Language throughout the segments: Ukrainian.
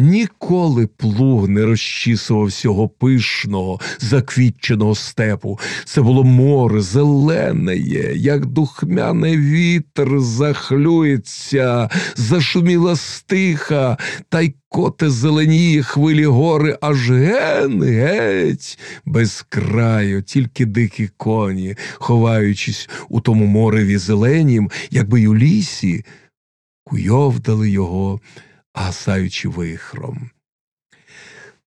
Ніколи плуг не розчісував всього пишного, заквітченого степу. Це було море зелене, як духмяний вітер захлюється, зашуміла стиха, та й коте зеленіє хвилі гори, аж ген геть, без краю, тільки дикі коні, ховаючись у тому мореві зеленім, якби й у лісі, куйовдали його гасаючи вихром.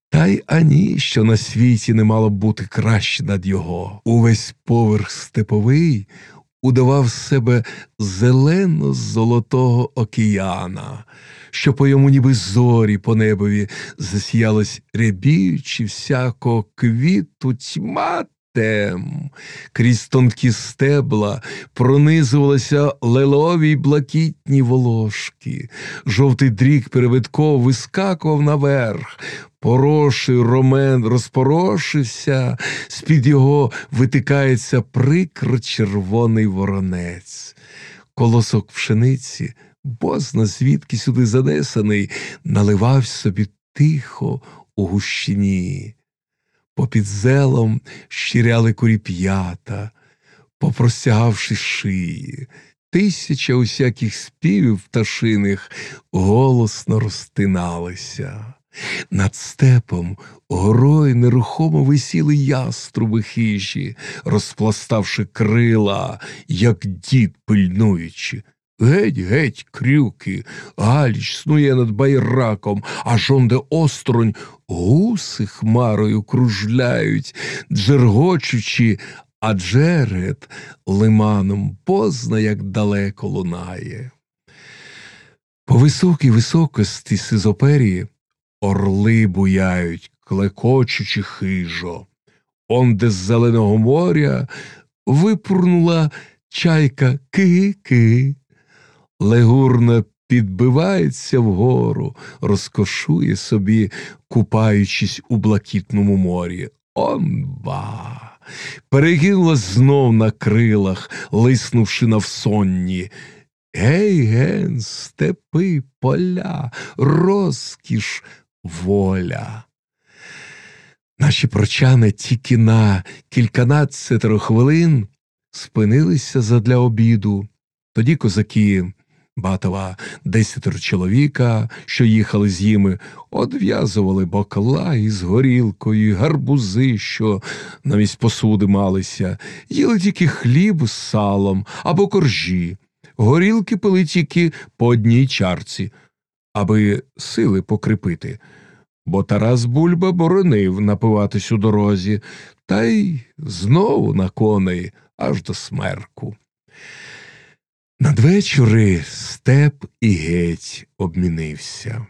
Та й ані, що на світі не мало б бути краще над його. Увесь поверх степовий удавав себе зелено золотого океана, що по йому, ніби зорі по небові, засіялось рябіючи всякого квіту тьма тем. Крізь тонкі стебла пронизувалися лелові блакітні волошки, жовтий дрік перевитково вискакував наверх. Пороший ромен розпорошився, з-під його витикається прикро червоний воронець. Колосок пшениці, бозна звідки сюди занесений, наливав собі тихо у гущині попід зелом щиряли куріп'ята, попростягавши шиї, тисяча усяких співів пташиних голосно розтиналися. Над степом горою нерухомо висіли яструби хижі, розпластавши крила, як дід пильнуючи. Геть, геть, крюки, Галіч снує над байраком, аж онде осторонь гуси хмарою кружляють, джергочучи, а джеред лиманом позна, як далеко лунає. По високій високості сизоперії орли буяють, клекочучи хижо. Онде з зеленого моря випурнула чайка ки-ки. Легурна підбивається вгору, розкошує собі, купаючись у блакитному морі. Он ба! Перекинулась знов на крилах, лиснувши навсонні. Гей, ген, степи, поля, розкіш, воля. Наші прочани тільки на кільканадцятеро хвилин спинилися задля обіду. Тоді козаки Батова десятеро чоловіка, що їхали з їми, одв'язували бокла із горілкою, гарбузи, що намість посуди малися, їли тільки хліб з салом або коржі, горілки пили тільки по одній чарці, аби сили покріпити. Бо Тарас Бульба боронив напиватись у дорозі, та й знову на коней аж до смерку. Надвечори степ і геть обмінився.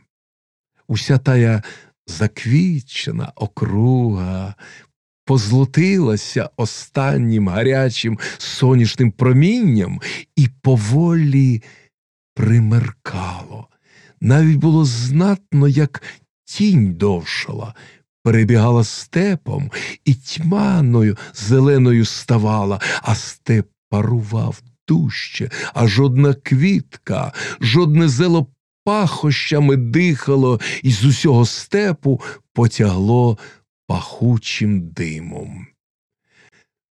Уся тая заквічена округа позлотилася останнім гарячим сонячним промінням і поволі примеркало. Навіть було знатно, як тінь довшала, перебігала степом і тьманою зеленою ставала, а степ парував дужче, а жодна квітка, жодне зело пахощами дихало і з усього степу потягло пахучим димом.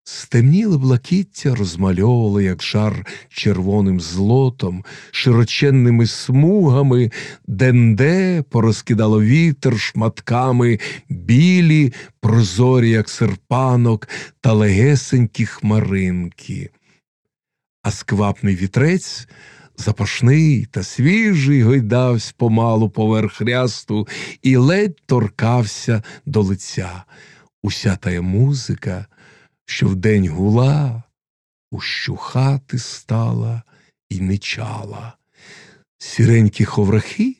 Стемніле блакіття розмальовувало, як жар червоним злотом, широченними смугами, денде порозкидало вітер шматками, білі, прозорі, як серпанок, та легесенькі хмаринки а сквапний вітрець, запашний та свіжий, гойдався помалу поверх рясту і ледь торкався до лиця. Уся тая музика, що вдень гула, ущухати стала і не чала. Сіренькі ховрахи,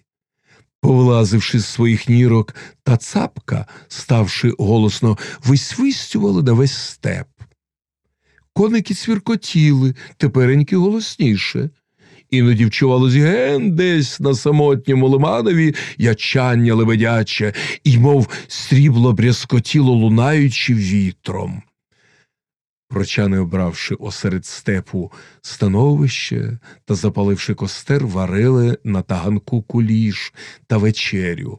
повлазивши з своїх нірок, та цапка, ставши голосно, висвистювали на весь степ. Коники цвіркотіли, тепереньки голосніше. Іноді вчувалось ген десь на самотньому лиманові ячання лебедяче, і, мов срібло брязкотіло, лунаючи вітром. Прочани, обравши осеред степу становище та запаливши костер, варили на таганку куліш та вечерю.